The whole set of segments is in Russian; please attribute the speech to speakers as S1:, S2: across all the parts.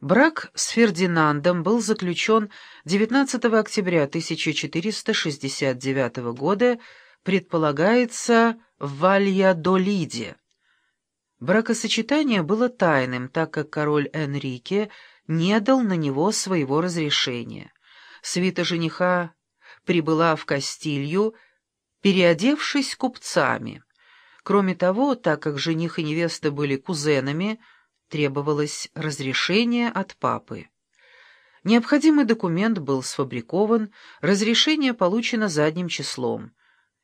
S1: Брак с Фердинандом был заключен 19 октября 1469 года, предполагается, в Вальядолиде. Бракосочетание было тайным, так как король Энрике не дал на него своего разрешения. Свита жениха прибыла в Кастилью, переодевшись купцами. Кроме того, так как жених и невеста были кузенами, требовалось разрешение от папы. Необходимый документ был сфабрикован, разрешение получено задним числом.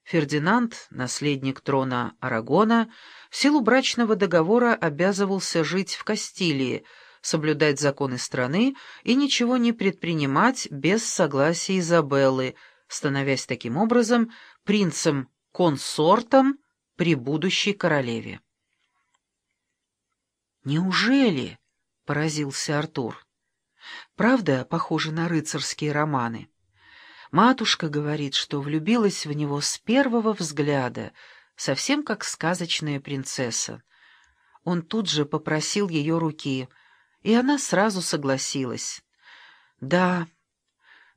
S1: Фердинанд, наследник трона Арагона, в силу брачного договора обязывался жить в Кастилии, соблюдать законы страны и ничего не предпринимать без согласия Изабеллы, становясь таким образом принцем-консортом при будущей королеве. «Неужели?» — поразился Артур. «Правда, похоже на рыцарские романы?» Матушка говорит, что влюбилась в него с первого взгляда, совсем как сказочная принцесса. Он тут же попросил ее руки, и она сразу согласилась. «Да,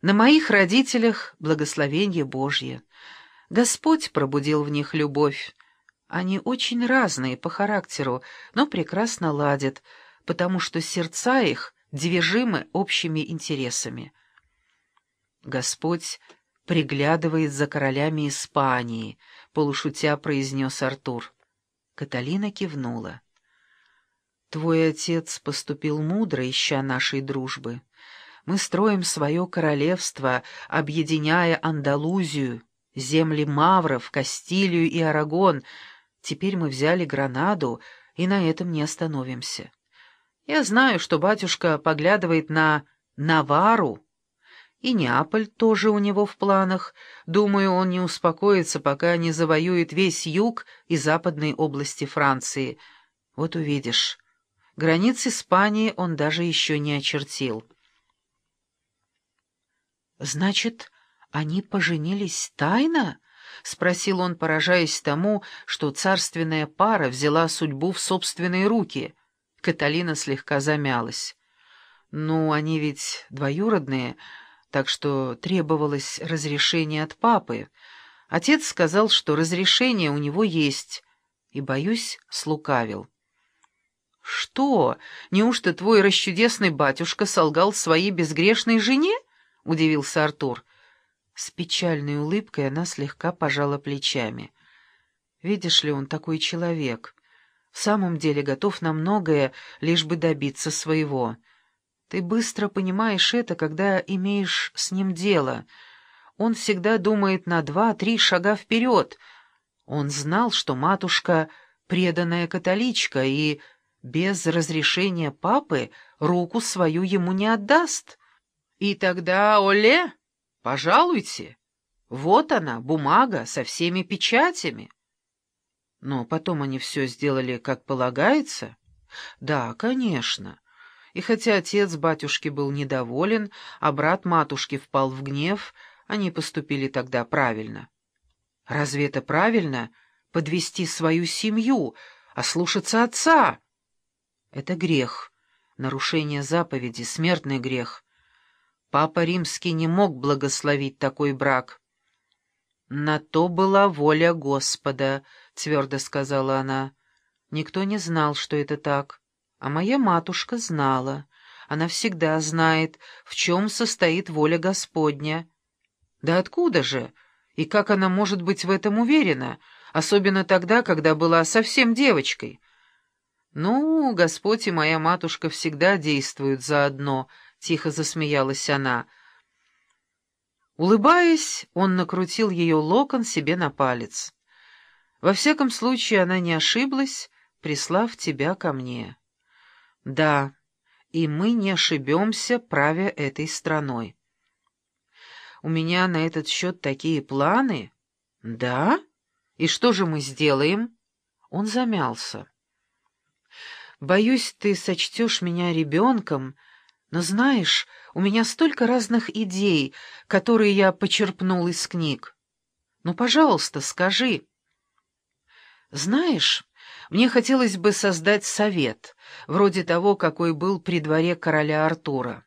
S1: на моих родителях благословение Божье. Господь пробудил в них любовь. Они очень разные по характеру, но прекрасно ладят, потому что сердца их движимы общими интересами. Господь приглядывает за королями Испании, полушутя произнес Артур. Каталина кивнула. Твой отец поступил мудро, ища нашей дружбы. Мы строим свое королевство, объединяя Андалузию, земли Мавров, Кастилию и Арагон. Теперь мы взяли Гранаду, и на этом не остановимся. Я знаю, что батюшка поглядывает на Навару, и Неаполь тоже у него в планах. Думаю, он не успокоится, пока не завоюет весь юг и западные области Франции. Вот увидишь. Границ Испании он даже еще не очертил. «Значит, они поженились тайно?» — спросил он, поражаясь тому, что царственная пара взяла судьбу в собственные руки. Каталина слегка замялась. «Ну, они ведь двоюродные, так что требовалось разрешение от папы. Отец сказал, что разрешение у него есть, и, боюсь, слукавил». «Что? Неужто твой расчудесный батюшка солгал своей безгрешной жене?» — удивился Артур. С печальной улыбкой она слегка пожала плечами. «Видишь ли, он такой человек. В самом деле готов на многое, лишь бы добиться своего. Ты быстро понимаешь это, когда имеешь с ним дело. Он всегда думает на два-три шага вперед. Он знал, что матушка — преданная католичка, и без разрешения папы руку свою ему не отдаст». И тогда, Оле, пожалуйте. Вот она, бумага со всеми печатями. Но потом они все сделали, как полагается. Да, конечно. И хотя отец батюшки был недоволен, а брат матушки впал в гнев, они поступили тогда правильно. Разве это правильно — подвести свою семью, а отца? Это грех, нарушение заповеди, смертный грех. Папа Римский не мог благословить такой брак. «На то была воля Господа», — твердо сказала она. «Никто не знал, что это так. А моя матушка знала. Она всегда знает, в чем состоит воля Господня». «Да откуда же? И как она может быть в этом уверена, особенно тогда, когда была совсем девочкой?» «Ну, Господь и моя матушка всегда действуют заодно», — тихо засмеялась она. Улыбаясь, он накрутил ее локон себе на палец. «Во всяком случае, она не ошиблась, прислав тебя ко мне». «Да, и мы не ошибемся, правя этой страной». «У меня на этот счет такие планы». «Да? И что же мы сделаем?» Он замялся. «Боюсь, ты сочтешь меня ребенком», но знаешь, у меня столько разных идей, которые я почерпнул из книг. Ну, пожалуйста, скажи. Знаешь, Мне хотелось бы создать совет, вроде того, какой был при дворе короля Артура.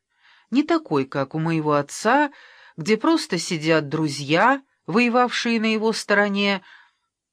S1: Не такой, как у моего отца, где просто сидят друзья, воевавшие на его стороне,